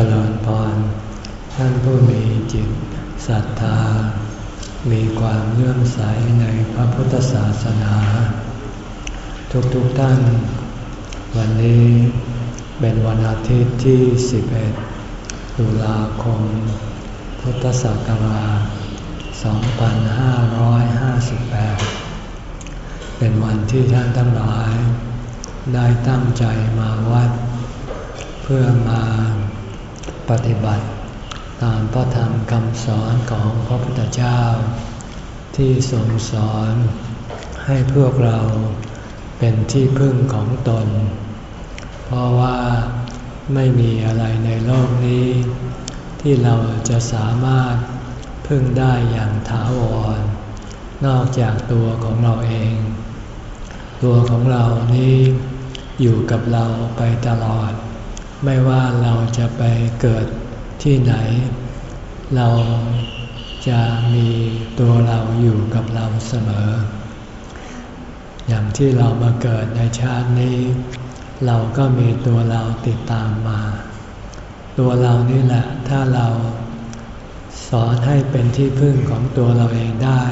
จริญพรท่านผู้มีจิตศรัทธา มีความเลื่อมใสในพระพุทธศาสนา ทุกๆทท่าน วันนี้เป็นวันอาทิตย์ที่ 11 ตุลาคม พุทธศักราช 2558 เป็นวันที่ท่านทั้งหลาย ได้ตั้งใจมาวัด เพื่อมา ปฏิบัติ ตามพระธรรมคำสอนของพระพุทธเจ้า ที่ทรงสอนให้พวกเราเป็นที่พึ่งของตน เพราะว่าไม่มีอะไรในโลกนี้ ที่เราจะสามารถพึ่งได้อย่างถาวร นอกจากตัวของเราเอง ตัวของเรานี้อยู่กับเราไปตลอด ไม่ว่าเราจะไปเกิดที่ไหน เราจะมีตัวเราอยู่กับเราเสมอ อย่างที่เรามาเกิดในชาตินี้ เราก็มีตัวเราติดตามมา ตัวเรานี่แหละ ถ้าเราสอนให้เป็นที่พึ่งของตัวเราเองได้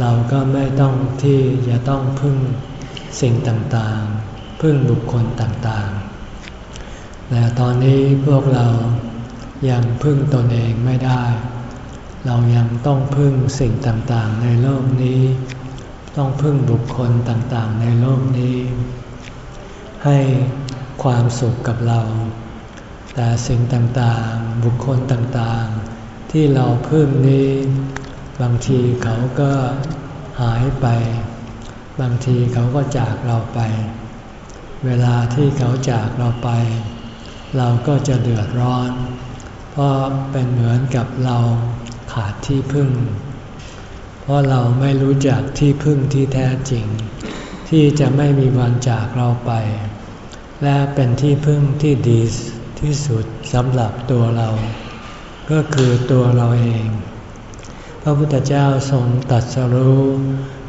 เราก็ไม่ต้องที่จะต้องพึ่งสิ่งต่างๆ พึ่งบุคคลต่างๆ แต่ตอนนี้พวกเรายังพึ่งตนเองไม่ได้ เรายังต้องพึ่งสิ่งต่างๆในโลกนี้ ต้องพึ่งบุคคลต่างๆในโลกนี้ ให้ความสุขกับเรา แต่สิ่งต่างๆบุคคลต่างๆ ที่เราพึ่งนี้ บางทีเขาก็หายไป บางทีเขาก็จากเราไป เวลาที่เขาจากเราไปเเราก็จะเดือดร้อน เพราะเป็นเหมือนกับเราขาดที่พึ่ง เพราะเราไม่รู้จักที่พึ่งที่แท้จริง ที่จะไม่มีวันจากเราไป และเป็นที่พึ่งที่ดีที่สุดสำหรับตัวเรา ก็คือตัวเราเอง พระพุทธเจ้าทรงตัดสรู้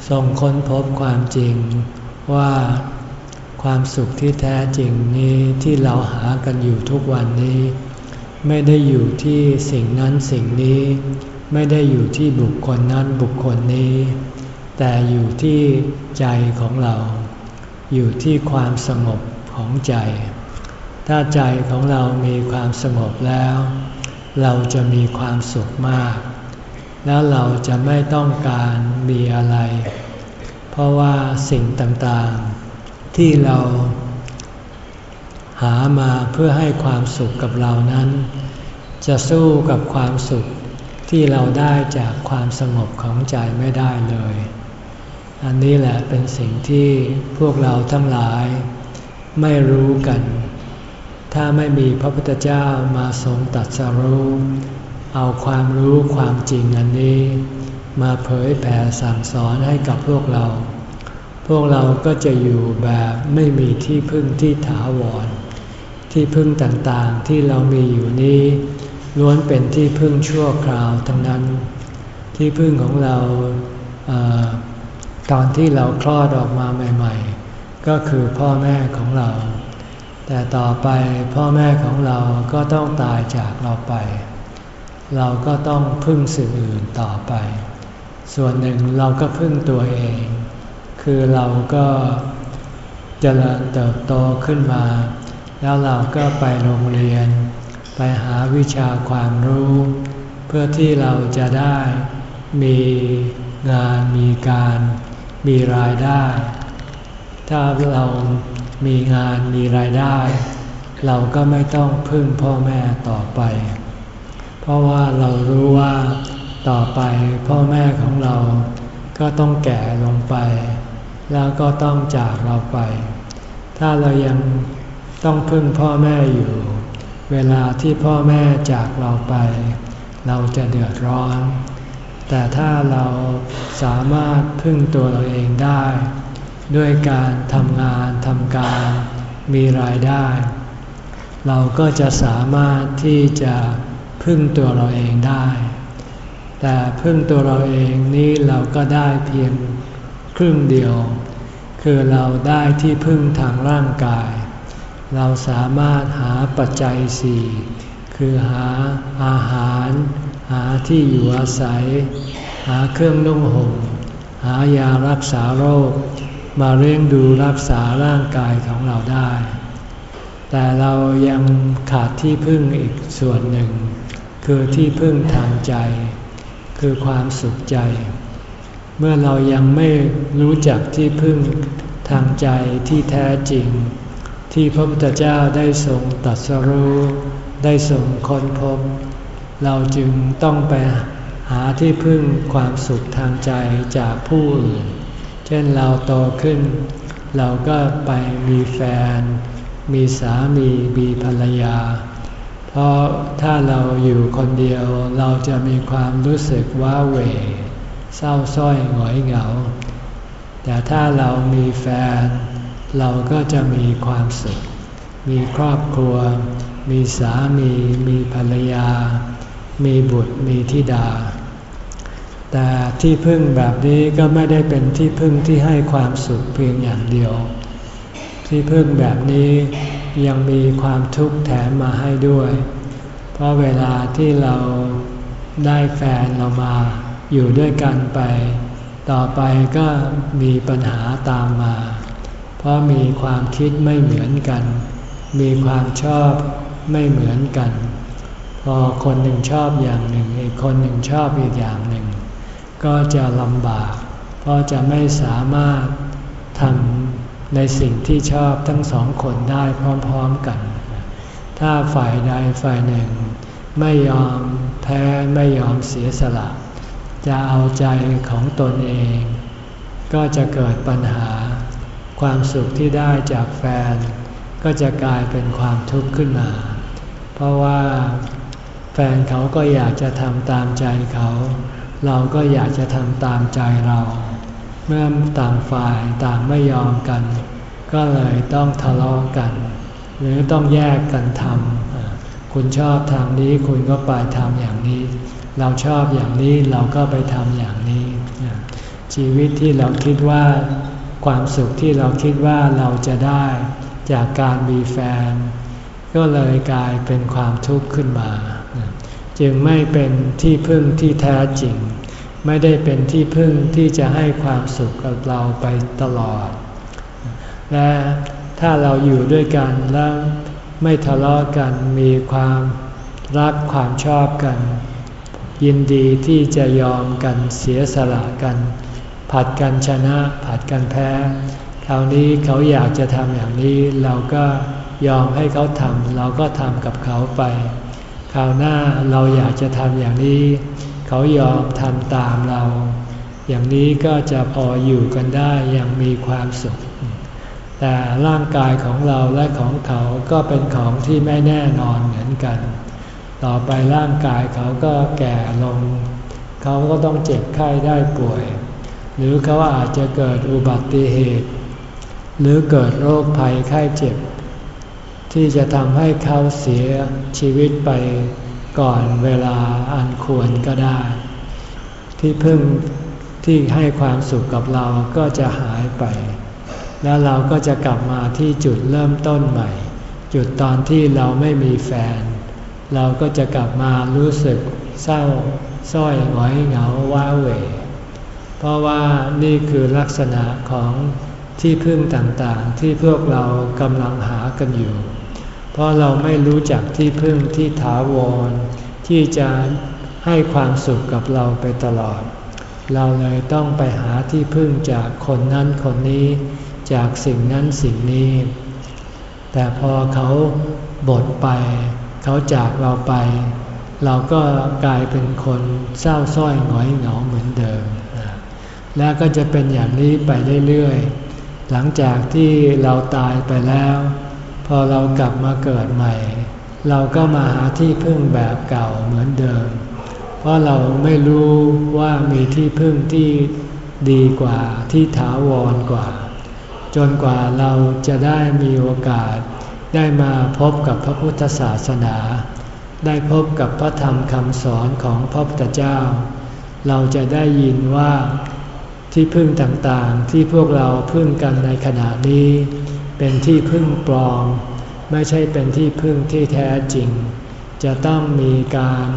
ทรงค้นพบความจริงว่า ความสุขที่แท้จริงนี้ที่เราหากันอยู่ทุกวันนี้ ไม่ได้อยู่ที่สิ่งนั้นสิ่งนี้ ไม่ได้อยู่ที่บุคคลนั้นบุคคลนี้ แต่อยู่ที่ใจของเรา อยู่ที่ความสงบของใจ ถ้าใจของเรามีความสงบแล้ว เราจะมีความสุขมาก แล้วเราจะไม่ต้องการมีอะไร เพราะว่าสิ่งต่างๆ ที่เราหามาเพื่อให้ความสุขกับเรานั้น จะสู้กับความสุขที่เราได้จากความสงบของใจไม่ได้เลย อันนี้แหละเป็นสิ่งที่พวกเราทั้งหลายไม่รู้กัน ถ้าไม่มีพระพุทธเจ้ามาทรงตัดสรู้เอาความรู้ความจริงอันนี้ มาเผยแผ่สั่งสอนให้กับพวกเรา พวกเราก็จะอยู่แบบไม่มีที่พึ่งที่ถาวร ที่พึ่งต่างๆที่เรามีอยู่นี้ล้วนเป็นที่พึ่งชั่วคราวทั้งนั้น ที่พึ่งของเราอตอนที่เราคลอดออกมาใหม่ ๆ ก็คือพ่อแม่ของเรา แต่ต่อไปพ่อแม่ของเราก็ต้องตายจากเราไป เราก็ต้องพึ่งสิ่งอื่นต่อไป ส่วนหนึ่งเราก็พึ่งตัวเอง คือเราก็เจริญเติบโตขึ้นมา แล้วเราก็ไปโรงเรียน ไปหาวิชาความรู้ เพื่อที่เราจะได้มีงานมีการมีรายได้ ถ้าเรามีงานมีรายได้ เราก็ไม่ต้องพึ่งพ่อแม่ต่อไป เพราะว่าเรารู้ว่าต่อไปพ่อแม่ของเราก็ต้องแก่ลงไป แล้วก็ต้องจากเราไป ถ้าเรายังต้องพึ่งพ่อแม่อยู่ เวลาที่พ่อแม่จากเราไป เราจะเดือดร้อน แต่ถ้าเราสามารถพึ่งตัวเราเองได้ ด้วยการทำงานทำการมีรายได้ เราก็จะสามารถที่จะพึ่งตัวเราเองได้ แต่พึ่งตัวเราเองนี้เราก็ได้เพียง ครึ่งเดียว คือเราได้ที่พึ่งทางร่างกาย เราสามารถหาปัจจัยสี่คือหาอาหาร หาที่อยู่อาศัย หาเครื่องนุ่งห่มหายารักษาโรค มาเลี้ยงดูรักษาร่างกายของเราได้ แต่เรายังขาดที่พึ่งอีกส่วนหนึ่ง คือที่พึ่งทางใจ คือความสุขใจ เมื่อเรายังไม่รู้จักที่พึ่งทางใจที่แท้จริง ที่พระพุทธเจ้าได้ทรงตรัสรู้ได้ทรงค้นพบ เราจึงต้องไปหาที่พึ่งความสุขทางใจจากผู้อื่น เช่นเราโตขึ้น เราก็ไปมีแฟน มีสามีมีภรรยา เพราะถ้าเราอยู่คนเดียวเราจะมีความรู้สึกว้าเหว เศร้าส้อยหงอยเหงา แต่ถ้าเรามีแฟน เราก็จะมีความสุข มีครอบครัว มีสามี มีภรรยา มีบุตรมีธิดา แต่ที่พึ่งแบบนี้ก็ไม่ได้เป็นที่พึ่งที่ให้ความสุขเพียงอย่างเดียว ที่พึ่งแบบนี้ยังมีความทุกข์แถมมาให้ด้วย เพราะเวลาที่เราได้แฟนเรามา อยู่ด้วยกันไป ต่อไปก็มีปัญหาตามมา เพราะมีความคิดไม่เหมือนกัน มีความชอบไม่เหมือนกัน พอคนหนึ่งชอบอย่างหนึ่ง อีกคนหนึ่งชอบอีกอย่างหนึ่ง ก็จะลำบาก เพราะจะไม่สามารถทำในสิ่งที่ชอบทั้งสองคนได้พร้อมๆกัน ถ้าฝ่ายใดฝ่ายหนึ่ง ไม่ยอมแพ้ไม่ยอมเสียสละ จะเอาใจของตนเอง ก็จะเกิดปัญหา ความสุขที่ได้จากแฟน ก็จะกลายเป็นความทุกข์ขึ้นมา เพราะว่าแฟนเขาก็อยากจะทำตามใจเขา เราก็อยากจะทำตามใจเรา เมื่อต่างฝ่ายต่างไม่ยอมกัน ก็เลยต้องทะเลาะกัน หรือต้องแยกกันทำคุณชอบทางนี้คุณก็ไปทำอย่างนี้ เราชอบอย่างนี้เราก็ไปทำอย่างนี้ ชีวิตที่เราคิดว่าความสุขที่เราคิดว่าเราจะได้จากการมีแฟน ก็เลยกลายเป็นความทุกข์ขึ้นมา จึงไม่เป็นที่พึ่งที่แท้จริง ไม่ได้เป็นที่พึ่งที่จะให้ความสุขกับเราไปตลอด และถ้าเราอยู่ด้วยกันแล้วไม่ทะเลาะกันมีความรักความชอบกัน ยินดีที่จะยอมกันเสียสละกัน ผัดกันชนะผัดกันแพ้คราวนี้เขาอยากจะทำอย่างนี้เราก็ยอมให้เขาทำเราก็ทำกับเขาไป คราวหน้าเราอยากจะทำอย่างนี้ เขายอมทำตามเรา อย่างนี้ก็จะพออยู่กันได้อย่างมีความสุข แต่ร่างกายของเราและของเขาก็เป็นของที่ไม่แน่นอนเหมือนกัน ต่อไปร่างกายเขาก็แก่ลง เขาก็ต้องเจ็บไข้ได้ป่วย หรือเขาอาจจะเกิดอุบัติเหตุ หรือเกิดโรคภัยไข้เจ็บ ที่จะทำให้เขาเสียชีวิตไปก่อนเวลาอันควรก็ได้ ที่พึ่งที่ให้ความสุขกับเราก็จะหายไป แล้วเราก็จะกลับมาที่จุดเริ่มต้นใหม่ จุดตอนที่เราไม่มีแฟน เราก็จะกลับมารู้สึกเศร้าส้อยหงอยเหงาว้าเหวเพราะว่านี่คือลักษณะของที่พึ่งต่างๆ ที่พวกเรากำลังหากันอยู่ เพราะเราไม่รู้จักที่พึ่งที่ถาวร ที่จะให้ความสุขกับเราไปตลอด เราเลยต้องไปหาที่พึ่งจากคนนั้นคนนี้ จากสิ่งนั้นสิ่งนี้ แต่พอเขาบดไป เขาจากเราไป เราก็กลายเป็นคนเศร้าส้อยหงอยเหงาเหมือนเดิม แล้วก็จะเป็นอย่างนี้ไปเรื่อยๆ หลังจากที่เราตายไปแล้ว พอเรากลับมาเกิดใหม่ เราก็มาหาที่พึ่งแบบเก่าเหมือนเดิม เพราะเราไม่รู้ว่ามีที่พึ่งที่ดีกว่าที่ถาวรกว่า จนกว่าเราจะได้มีโอกาส ได้มาพบกับพระพุทธศาสนา ได้พบกับพระธรรมคำสอนของพระพุทธเจ้า เราจะได้ยินว่าที่พึ่งต่างๆที่พวกเราพึ่งกันในขณะนี้ เป็นที่พึ่งปลอม ไม่ใช่เป็นที่พึ่งที่แท้จริง จะต้องมีการ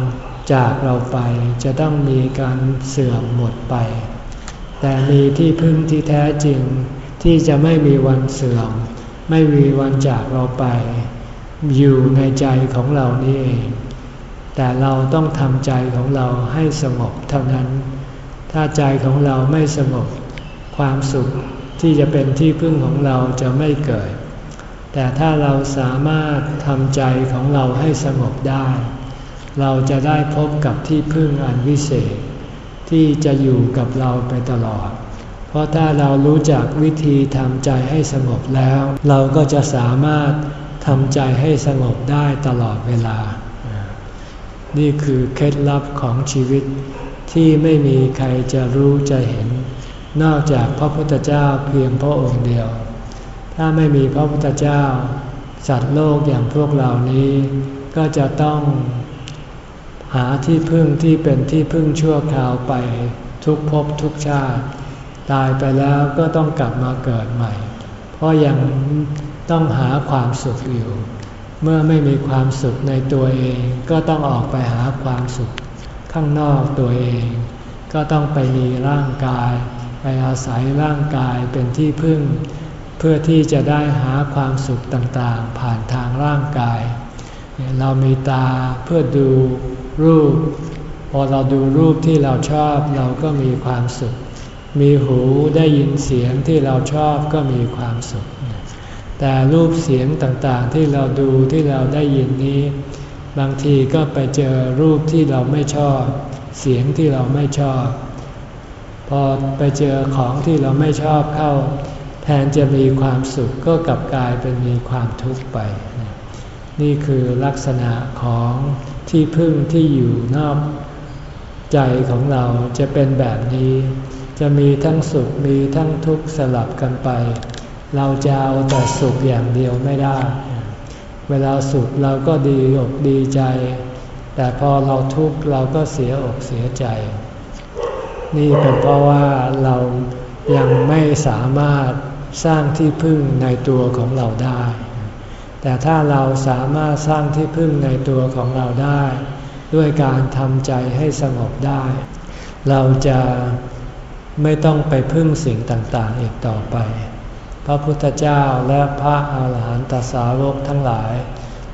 จากเราไป จะต้องมีการเสื่อมหมดไป แต่มีที่พึ่งที่แท้จริง ที่จะไม่มีวันเสื่อม ไม่มีวันจากเราไป อยู่ในใจของเรานี่เอง แต่เราต้องทำใจของเราให้สงบเท่านั้น ถ้าใจของเราไม่สงบ ความสุขที่จะเป็นที่พึ่งของเราจะไม่เกิด แต่ถ้าเราสามารถทำใจของเราให้สงบได้ เราจะได้พบกับที่พึ่งอันวิเศษ ที่จะอยู่กับเราไปตลอด ราะถ้าเรารู้จักวิธีทำใจให้สงบแล้ว เราก็จะสามารถทำใจให้สงบได้ตลอดเวลา นี่คือเคล็ดลับของชีวิตที่ไม่มีใครจะรู้จะเห็น นอกจากพระพุทธเจ้าเพียงพระองค์เดียว ถ้าไม่มีพระพุทธเจ้า สัตว์โลกอย่างพวกเรานี้ ก็จะต้องหาที่พึ่งที่เป็นที่พึ่งชั่วคราวไปทุกภพทุกชาติ ตายไปแล้วก็ต้องกลับมาเกิดใหม่ เพราะยังต้องหาความสุขอยู่ เมื่อไม่มีความสุขในตัวเองก็ต้องออกไปหาความสุข ข้างนอกตัวเอง ก็ต้องไปมีร่างกาย ไปอาศัยร่างกายเป็นที่พึ่ง เพื่อที่จะได้หาความสุขต่างๆ ผ่านทางร่างกาย เรามีตาเพื่อดูรูป พอเราดูรูปที่เราชอบเราก็มีความสุข มีหูได้ยินเสียงที่เราชอบก็มีความสุข แต่รูปเสียงต่างๆที่เราดูที่เราได้ยินนี้ บางทีก็ไปเจอรูปที่เราไม่ชอบ เสียงที่เราไม่ชอบ พอไปเจอของที่เราไม่ชอบเข้า แทนจะมีความสุขก็กลับกลายเป็นมีความทุกข์ไป นี่คือลักษณะของที่พึ่งที่อยู่นอกใจของเราจะเป็นแบบนี้ จะมีทั้งสุขมีทั้งทุกข์สลับกันไป เราจะเอาแต่สุขอย่างเดียวไม่ได้ เวลาสุขเราก็ดีอกดีใจ แต่พอเราทุกข์เราก็เสียอกเสียใจ นี่เป็นเพราะว่าเรายังไม่สามารถสร้างที่พึ่งในตัวของเราได้ แต่ถ้าเราสามารถสร้างที่พึ่งในตัวของเราได้ ด้วยการทำใจให้สงบได้ เราจะ ไม่ต้องไปพึ่งสิ่งต่างๆอีกต่อไป พระพุทธเจ้าและพระอาหารหันตสาวกทั้งหลาย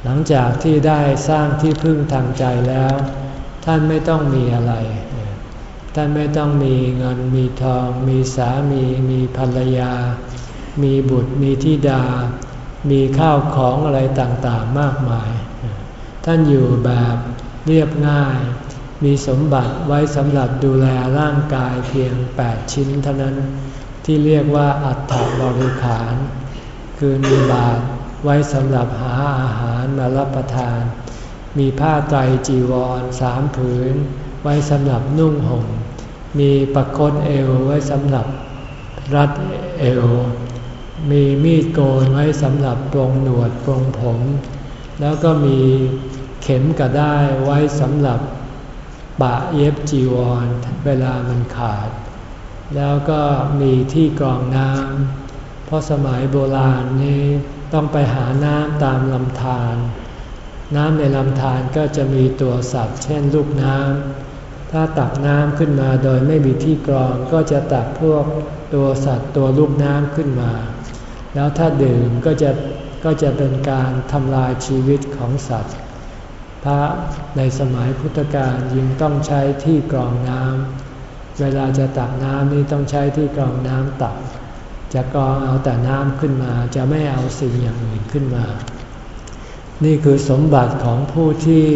หลังจากที่ได้สร้างที่พึ่งทางใจแล้ว ท่านไม่ต้องมีอะไร ท่านไม่ต้องมีเงินมีทอง มีสามีมีภรรยา มีบุตรมีธิดา มีข้าวของอะไรต่างๆมากมาย ท่านอยู่แบบเรียบง่าย มีสมบัติไว้สำหรับดูแลร่างกายเพียง 8 ชิ้นเท่านั้น ที่เรียกว่าอัฐบริขาร คือมีบาตรไว้สำหรับหาอาหารมารับประทาน มีผ้าไตรจีวรสามผืน ไว้สำหรับนุ่งห่ม มีประคตเอวไว้สำหรับรัดเอว มีมีดโกนไว้สำหรับปรงหนวดปรงผม แล้วก็มีเข็มกระได้ไว้สำหรับ ปะเย็บจีวรเวลามันขาด แล้วก็มีที่กรองน้ำเพราะสมัยโบราณนี้ต้องไปหาน้ำตามลำธารน้ำในลำธารก็จะมีตัวสัตว์ เช่นลูกน้ำถ้าตักน้ำขึ้นมาโดยไม่มีที่กรองก็จะตักพวกตัวสัตว์ตัวลูกน้ำขึ้นมา แล้วถ้าดื่มก็จะก็จะเป็นการทำลายชีวิตของสัตว์ พระในสมัยพุทธกาลยิ่งต้องใช้ที่กรองน้ำเวลาจะตักน้ำนี่ต้องใช้ที่กรองน้ำตัก จะกรองเอาแต่น้ำขึ้นมา จะไม่เอาสิ่งอย่างอื่นขึ้นมา นี่คือสมบัติของผู้ที่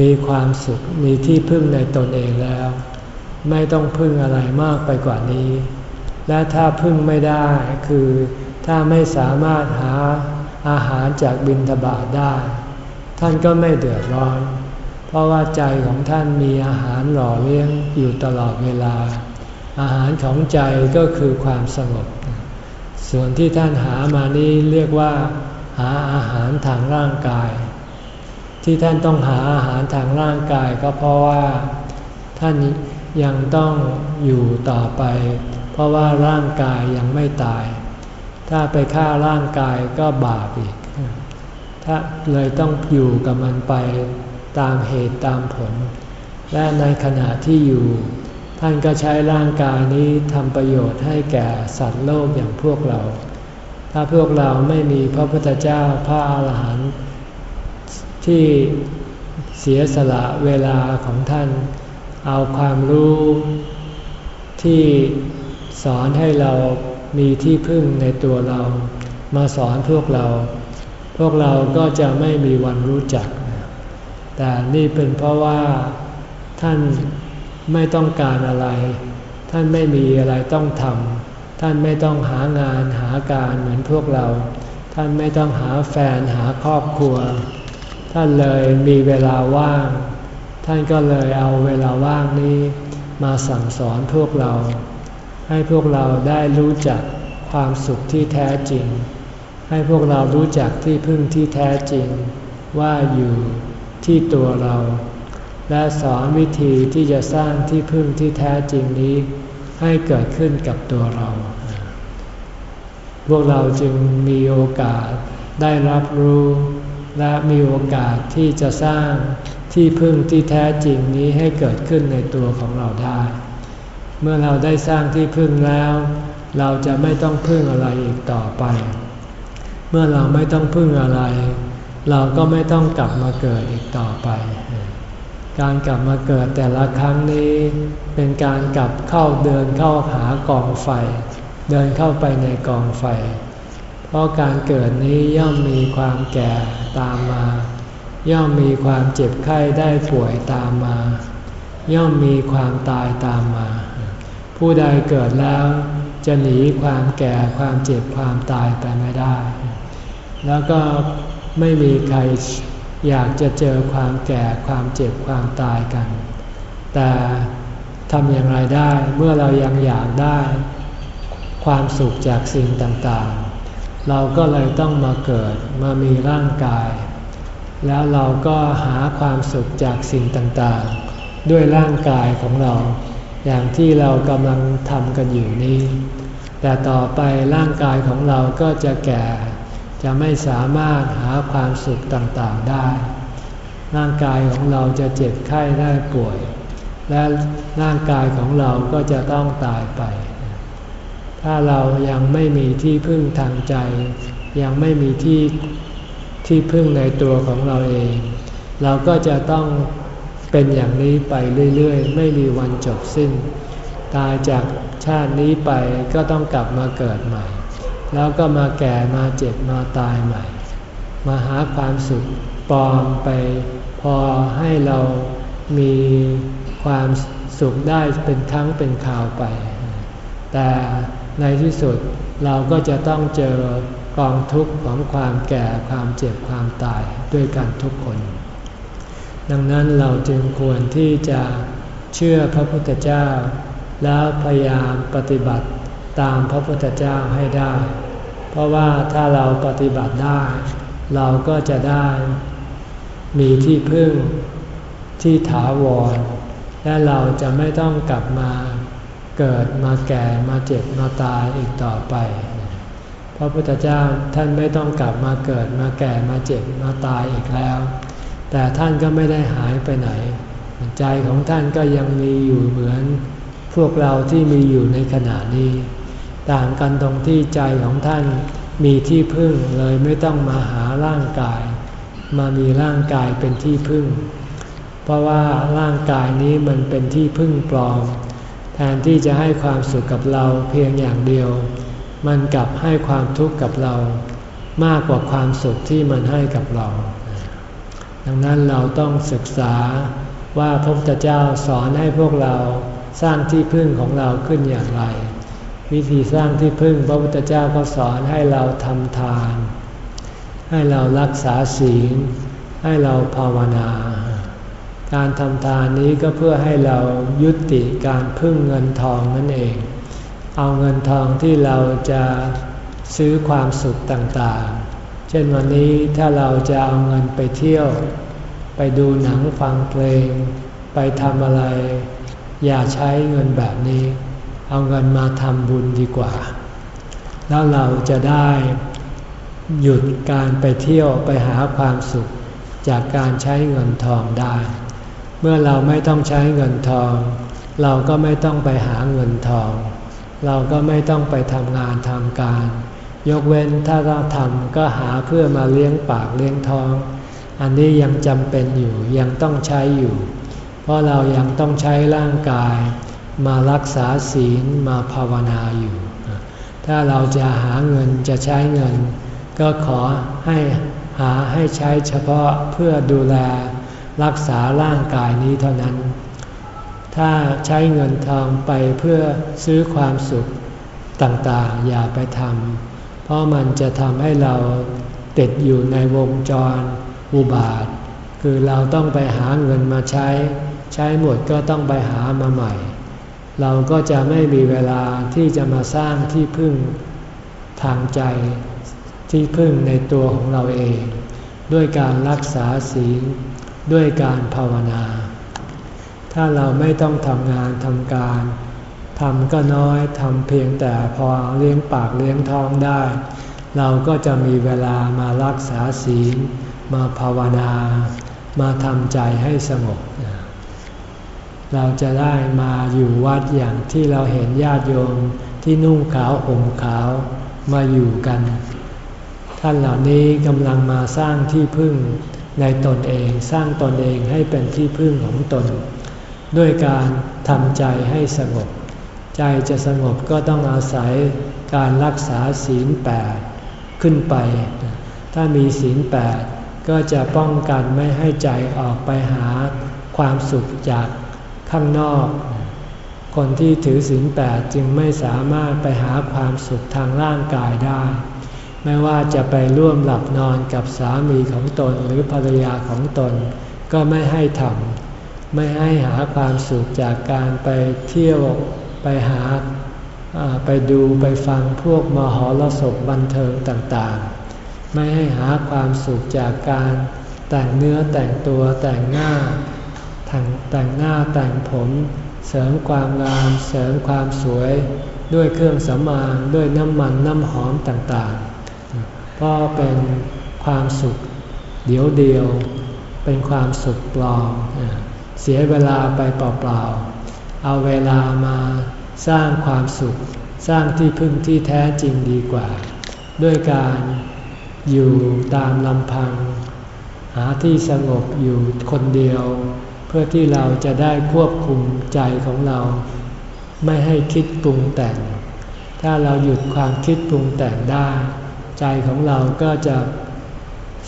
มีความสุขมีที่พึ่งในตนเองแล้ว ไม่ต้องพึ่งอะไรมากไปกว่านี้ และถ้าพึ่งไม่ได้คือถ้าไม่สามารถหาอาหารจากบินทบาทได้ ท่านก็ไม่เดือดร้อน เพราะว่าใจของท่านมีอาหารหล่อเลี้ยงอยู่ตลอดเวลา อาหารของใจก็คือความสงบ ส่วนที่ท่านหามานี้เรียกว่า หาอาหารทางร่างกาย ที่ท่านต้องหาอาหารทางร่างกายก็เพราะว่าท่านยังต้องอยู่ต่อไป เพราะว่าร่างกายยังไม่ตาย ถ้าไปฆ่าร่างกายก็บาปอีก ถ้าเลยต้องอยู่กับมันไปตามเหตุตามผล และในขณะที่อยู่ ท่านก็ใช้ร่างกายนี้ทำประโยชน์ให้แก่สัตว์โลกอย่างพวกเรา ถ้าพวกเราไม่มีพระพุทธเจ้าพระอาหารหันต์ที่เสียสละเวลาของท่าน เอาความรู้ที่สอนให้เรามีที่พึ่งในตัวเรา มาสอนพวกเรา พวกเราก็จะไม่มีวันรู้จัก แต่นี่เป็นเพราะว่าท่านไม่ต้องการอะไร ท่านไม่มีอะไรต้องทำท่านไม่ต้องหางานหาการเหมือนพวกเรา ท่านไม่ต้องหาแฟนหาครอบครัว ท่านเลยมีเวลาว่าง ท่านก็เลยเอาเวลาว่างนี้มาสั่งสอนพวกเรา ให้พวกเราได้รู้จักความสุขที่แท้จริง ให้พวกเรารู้จักที่พึ่งที่แท้จริงว่าอยู่ที่ตัวเรา และสอนวิธีที่จะสร้างที่พึ่งที่แท้จริงนี้ ให้เกิดขึ้นกับตัวเรา พวกเราจึงมีโอกาสได้รับรู้และมีโอกาสที่จะสร้างที่พึ่งที่แท้จริงนี้ให้เกิดขึ้นในตัวของเราได้ เมื่อเราได้สร้างที่พึ่งแล้ว เราจะไม่ต้องพึ่งอะไรอีกต่อไป มื่อเราไม่ต้องพึ่งอะไร เราก็ไม่ต้องกลับมาเกิดอีกต่อไป การกลับมาเกิดแต่ละครั้งนี้ เป็นการกลับเข้าเดินเข้าหากองไฟ เดินเข้าไปในกองไฟ เพราะการเกิดนี้ย่อมมีความแก่ตามมา ย่อมมีความเจ็บไข้ได้ป่วยตามมา ย่อมมีความตายตามมา ผู้ใดเกิดแล้วจะหนีความแก่ความเจ็บความตายไปไม่ได้ แล้วก็ไม่มีใครอยากจะเจอความแก่ความเจ็บความตายกัน แต่ทำอย่างไรได้เมื่อเรายังอยากได้ ความสุขจากสิ่งต่างๆ เราก็เลยต้องมาเกิดมามีร่างกาย แล้วเราก็หาความสุขจากสิ่งต่างๆ ด้วยร่างกายของเรา อย่างที่เรากำลังทำกันอยู่นี้ แต่ต่อไปร่างกายของเราก็จะแก่ จะไม่สามารถหาความสุขต่างๆได้ ร่างกายของเราจะเจ็บไข้ได้ป่วย และร่างกายของเราก็จะต้องตายไป ถ้าเรายังไม่มีที่พึ่งทางใจ ยังไม่มีที่ที่พึ่งในตัวของเราเอง เราก็จะต้องเป็นอย่างนี้ไปเรื่อยๆ ไม่มีวันจบสิ้น ตายจากชาตินี้ไปก็ต้องกลับมาเกิดใหม่ แล้วก็มาแก่มาเจ็บมาตายใหม่ มาหาความสุขปลอมไปพอให้เรามีความสุขได้เป็นครั้งเป็นคราวไป แต่ในที่สุดเราก็จะต้องเจอกองทุกข์ของความแก่ความเจ็บความตายด้วยกันทุกคน ดังนั้นเราจึงควรที่จะเชื่อพระพุทธเจ้า แล้วพยายามปฏิบัติตามพระพุทธเจ้าให้ได้ เพราะว่าถ้าเราปฏิบัติได้ เราก็จะได้มีที่พึ่งที่ถาวร และเราจะไม่ต้องกลับมาเกิดมาแก่มาเจ็บมาตายอีกต่อไป พระพุทธเจ้าท่านไม่ต้องกลับมาเกิดมาแก่มาเจ็บมาตายอีกแล้ว แต่ท่านก็ไม่ได้หายไปไหน ใจของท่านก็ยังมีอยู่เหมือน พวกเราที่มีอยู่ในขณะนี้ ต่างกันตรงที่ใจของท่านมีที่พึ่งเลยไม่ต้องมาหาร่างกาย มามีร่างกายเป็นที่พึ่ง เพราะว่าร่างกายนี้มันเป็นที่พึ่งปลอม แทนที่จะให้ความสุขกับเราเพียงอย่างเดียว มันกลับให้ความทุกข์กับเรา มากกว่าความสุขที่มันให้กับเรา ดังนั้นเราต้องศึกษาว่าพระพุทธเจ้าสอนให้พวกเราสร้างที่พึ่งของเราขึ้นอย่างไร วิธีสร้างที่พึ่งพระพุทธเจ้าก็สอนให้เราทำทาน ให้เรารักษาศีล ให้เราภาวนา การทำทานนี้ก็เพื่อให้เรายุติการพึ่งเงินทองนั่นเอง เอาเงินทองที่เราจะซื้อความสุขต่างๆ เช่นวันนี้ถ้าเราจะเอาเงินไปเที่ยว ไปดูหนังฟังเพลง ไปทำอะไร อย่าใช้เงินแบบนี้ เอาเงินมาทำบุญดีกว่า แล้วเราจะได้หยุดการไปเที่ยวไปหาความสุขจากการใช้เงินทองได้ เมื่อเราไม่ต้องใช้เงินทอง เราก็ไม่ต้องไปหาเงินทอง เราก็ไม่ต้องไปทำงานทำการ ยกเว้นถ้าเราทำก็หาเพื่อมาเลี้ยงปากเลี้ยงท้อง อันนี้ยังจำเป็นอยู่ยังต้องใช้อยู่ เพราะเรายังต้องใช้ร่างกาย มารักษาศีลมาภาวนาอยู่ ถ้าเราจะหาเงินจะใช้เงิน ก็ขอให้หาให้ใช้เฉพาะเพื่อดูแลรักษาร่างกายนี้เท่านั้น ถ้าใช้เงินทองไปเพื่อซื้อความสุขต่างๆ อย่าไปทำ เพราะมันจะทำให้เราติดอยู่ในวงจรอุบาท คือเราต้องไปหาเงินมาใช้ ใช้หมดก็ต้องไปหามาใหม่ เราก็จะไม่มีเวลาที่จะมาสร้างที่พึ่งทางใจ ที่พึ่งในตัวของเราเอง ด้วยการรักษาศีลด้วยการภาวนา ถ้าเราไม่ต้องทำงานทำการทำก็น้อยทำเพียงแต่พอเลี้ยงปากเลี้ยงท้องได้ เราก็จะมีเวลามารักษาศีล มาภาวนา มาทำใจให้สงบ เราจะได้มาอยู่วัดอย่างที่เราเห็นญาติโยมที่นุ่งขาวห่มขาวมาอยู่กัน ท่านเหล่านี้กำลังมาสร้างที่พึ่งในตนเองสร้างตนเองให้เป็นที่พึ่งของตน ด้วยการทำใจให้สงบ ใจจะสงบก็ต้องอาศัยการรักษาศีลแปดขึ้นไป ถ้ามีศีลแปดก็จะป้องกันไม่ให้ใจออกไปหาความสุขจาก ข้างนอก คนที่ถือศีลแปดจึงไม่สามารถไปหาความสุขทางร่างกายได้ ไม่ว่าจะไปร่วมหลับนอนกับสามีของตนหรือภรรยาของตน ก็ไม่ให้ทำไม่ให้หาความสุขจากการไปเที่ยวไปหาไปดูไปฟังพวกมหรสพบันเทิงต่างๆ ไม่ให้หาความสุขจากการแต่งเนื้อแต่งตัวแต่งหน้า แต่งหน้าแต่งผม เสริมความงาม เสริมความสวย ด้วยเครื่องสำอางด้วยน้ำมันน้ำหอมต่างๆ เพราะเป็นความสุขเดียวเดียว เป็นความสุขปลอมเสียเวลาไปเปล่าๆ เอาเวลามาสร้างความสุข สร้างที่พึ่งที่แท้จริงดีกว่า ด้วยการอยู่ตามลำพัง หาที่สงบอยู่คนเดียว พื่อที่เราจะได้ควบคุมใจของเรา ไม่ให้คิดปรุงแต่ง ถ้าเราหยุดความคิดปรุงแต่งได้ ใจของเราก็จะ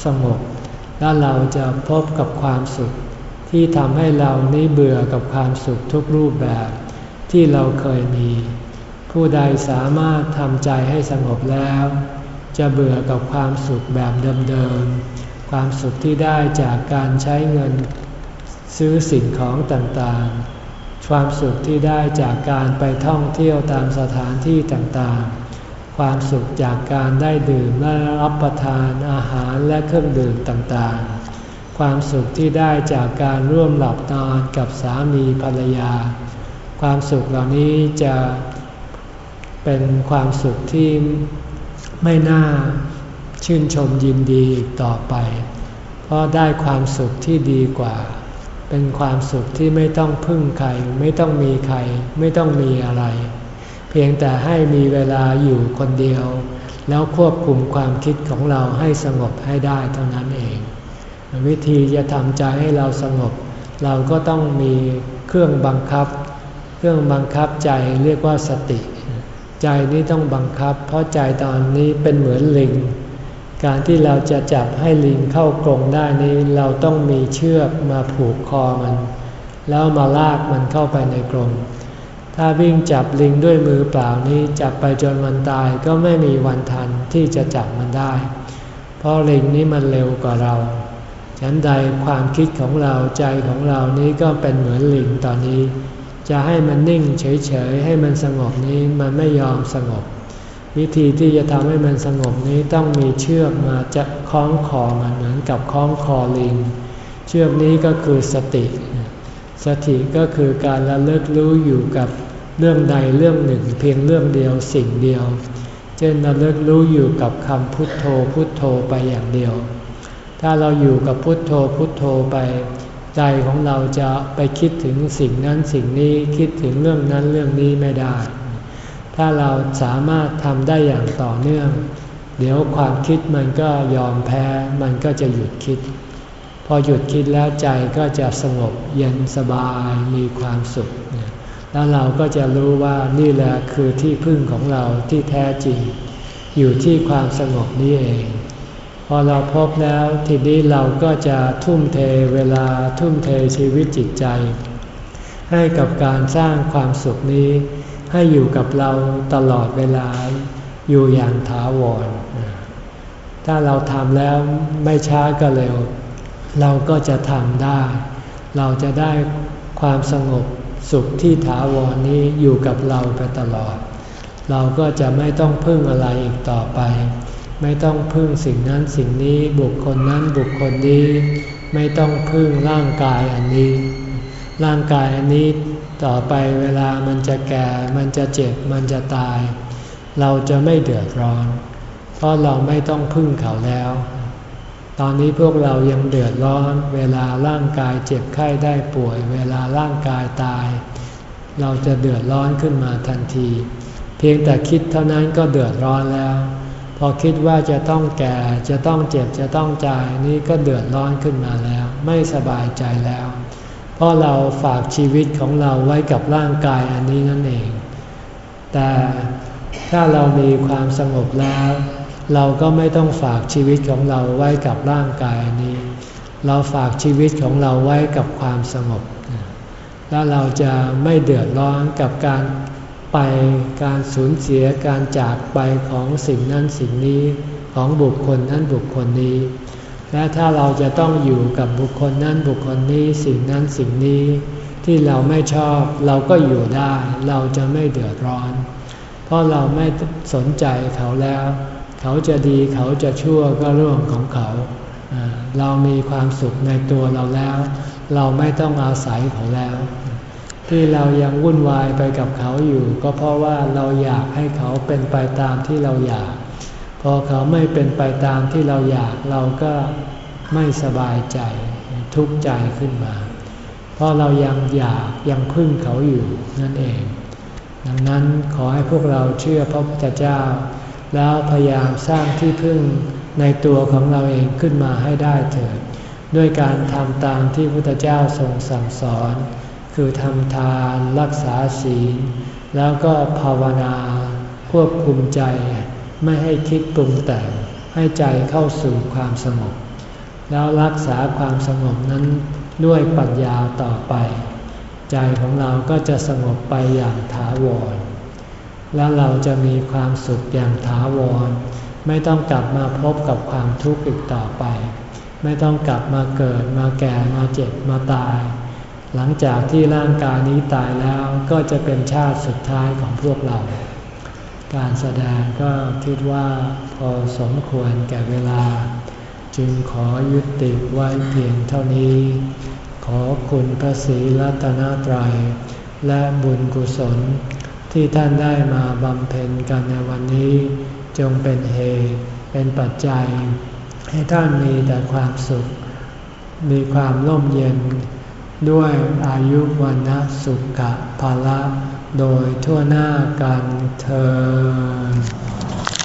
สงบและเราจะพบกับความสุข ที่ทำให้เรานี้เบื่อกับความสุขทุกรูปแบบ ที่เราเคยมี ผู้ใดสามารถทำใจให้สงบแล้ว จะเบื่อกับความสุขแบบเดิมๆความสุขที่ได้จากการใช้เงิน ซื้อสิ่งของต่างๆ ความสุขที่ได้จากการไปท่องเที่ยวตามสถานที่ต่างๆ ความสุขจากการได้ดื่มและรับประทานอาหารและเครื่องดื่มต่างๆ ความสุขที่ได้จากการร่วมหลับนอนกับสามีภรรยา ความสุขเหล่านี้จะเป็นความสุขที่ไม่น่าชื่นชมยินดีต่อไป เพราะได้ความสุขที่ดีกว่า เป็นความสุขที่ไม่ต้องพึ่งใคร ไม่ต้องมีใคร ไม่ต้องมีอะไร เพียงแต่ให้มีเวลาอยู่คนเดียว แล้วควบคุมความคิดของเราให้สงบให้ได้เท่านั้นเอง วิธีจะทำใจให้เราสงบ เราก็ต้องมีเครื่องบังคับ เครื่องบังคับใจเรียกว่าสติ ใจนี้ต้องบังคับ เพราะใจตอนนี้เป็นเหมือนลิง การที่เราจะจับให้ลิงเข้ากรงได้นี้เราต้องมีเชือกมาผูกคอมัน แล้วมาลากมันเข้าไปในกรงถ้าวิ่งจับลิงด้วยมือเปล่านี้จับไปจนมันตายก็ไม่มีวันทันที่จะจับมันได้ เพราะลิงนี้มันเร็วกว่าเรา ฉันใดความคิดของเราใจของเรานี้ก็เป็นเหมือนลิงตอนนี้ จะให้มันนิ่งเฉยๆให้มันสงบนี้มันไม่ยอมสงบ วิธีที่จะทำให้มันสงบนี้ต้องมีเชือกมาจะคล้องคอมันเหมือนกับคล้องคอลิง เชือกนี้ก็คือสติ สติก็คือการระลึกรู้อยู่กับเรื่องใดเรื่องหนึ่ง เพียงเรื่องเดียวสิ่งเดียว เช่นระลึกรู้อยู่กับคำพุทโธพุทโธไปอย่างเดียว ถ้าเราอยู่กับพุทโธพุทโธไป ใจของเราจะไปคิดถึงสิ่งนั้นสิ่งนี้คิดถึงเรื่องนั้นเรื่องนี้ไม่ได้ ถ้าเราสามารถทำได้อย่างต่อเนื่อง เดี๋ยวความคิดมันก็ยอมแพ้ มันก็จะหยุดคิด พอหยุดคิดแล้วใจก็จะสงบเย็นสบายมีความสุข แล้วเราก็จะรู้ว่านี่แหละคือที่พึ่งของเราที่แท้จริง อยู่ที่ความสงบนี้เอง พอเราพบแล้วทีนี้เราก็จะทุ่มเทเวลาทุ่มเทชีวิตจิตใจ ให้กับการสร้างความสุขนี้ ให้อยู่กับเราตลอดเวลาอยู่อย่างถาวร ถ้าเราทำแล้วไม่ช้าก็เร็ว เราก็จะทำได้ เราจะได้ความสงบสุขที่ถาวรนี้อยู่กับเราไปตลอด เราก็จะไม่ต้องพึ่งอะไรอีกต่อไป ไม่ต้องพึ่งสิ่งนั้นสิ่งนี้บุคคลนั้นบุคคลนี้ ไม่ต้องพึ่งร่างกายอันนี้ ร่างกายอันนี้ ต่อไปเวลามันจะแก่ มันจะเจ็บ มันจะตาย เราจะไม่เดือดร้อน เพราะเราไม่ต้องพึ่งเขาแล้ว ตอนนี้พวกเรายังเดือดร้อน เวลาร่างกายเจ็บไข้ได้ป่วย เวลาร่างกายตาย เราจะเดือดร้อนขึ้นมาทันที เพียงแต่คิดเท่านั้นก็เดือดร้อนแล้ว พอคิดว่าจะต้องแก่ จะต้องเจ็บ จะต้องจ่าย นี่ก็เดือดร้อนขึ้นมาแล้ว ไม่สบายใจแล้ว เพราะเราฝากชีวิตของเราไว้กับร่างกายอันนี้นั่นเอง แต่ถ้าเรามีความสงบแล้ว เราก็ไม่ต้องฝากชีวิตของเราไว้กับร่างกายอันนี้ เราฝากชีวิตของเราไว้กับความสงบ แล้วเราจะไม่เดือดร้อนกับการไปการสูญเสียการจากไปของสิ่งนั้นสิ่งนี้ของบุคคลนั้นบุคคลนี้ และถ้าเราจะต้องอยู่กับบุคคลนั้นบุคคลนี้สิ่งนั้นสิ่งนี้ ที่เราไม่ชอบเราก็อยู่ได้ เราจะไม่เดือดร้อน เพราะเราไม่สนใจเขาแล้ว เขาจะดีเขาจะชั่วก็เรื่องของเขา เรามีความสุขในตัวเราแล้ว เราไม่ต้องอาศัยเขาแล้ว ที่เรายังวุ่นวายไปกับเขาอยู่ ก็เพราะว่าเราอยากให้เขาเป็นไปตามที่เราอยาก อเขาไม่เป็นไปตามที่เราอยากเราก็ไม่สบายใจทุกข์ใจขึ้นมา เพราะเรายังอยากยังพึ่งเขาอยู่นั่นเอง ดังนั้นขอให้พวกเราเชื่อพระพุทธเจ้า แล้วพยายามสร้างที่พึ่งในตัวของเราเองขึ้นมาให้ได้เถิด ด้วยการทำตามที่พระพุทธเจ้าทรงสั่งสอน คือทำทานรักษาศีล แล้วก็ภาวนาควบคุมใจ ไม่ให้คิดปรุงแต่งให้ใจเข้าสู่ความสงบ แล้วรักษาความสงบนั้นด้วยปัญญาต่อไป ใจของเราก็จะสงบไปอย่างถาวร แล้วเราจะมีความสุขอย่างถาวร ไม่ต้องกลับมาพบกับความทุกข์อีกต่อไป ไม่ต้องกลับมาเกิดมาแก่มาเจ็บมาตาย หลังจากที่ร่างกายนี้ตายแล้วก็จะเป็นชาติสุดท้ายของพวกเรา การแสดงก็คิดว่าพอสมควรแก่เวลา จึงขอยุติไว้เพียงเท่านี้ ขอคุณพระศรีรัตนตรัย และบุญกุศล ที่ท่านได้มาบำเพ็ญกันในวันนี้ จงเป็นเหตุเป็นปัจจัย ให้ท่านมีแต่ความสุข มีความร่มเย็น ด้วยอายุวันนะสุขภาละ โดยทั่วหน้ากันเธอ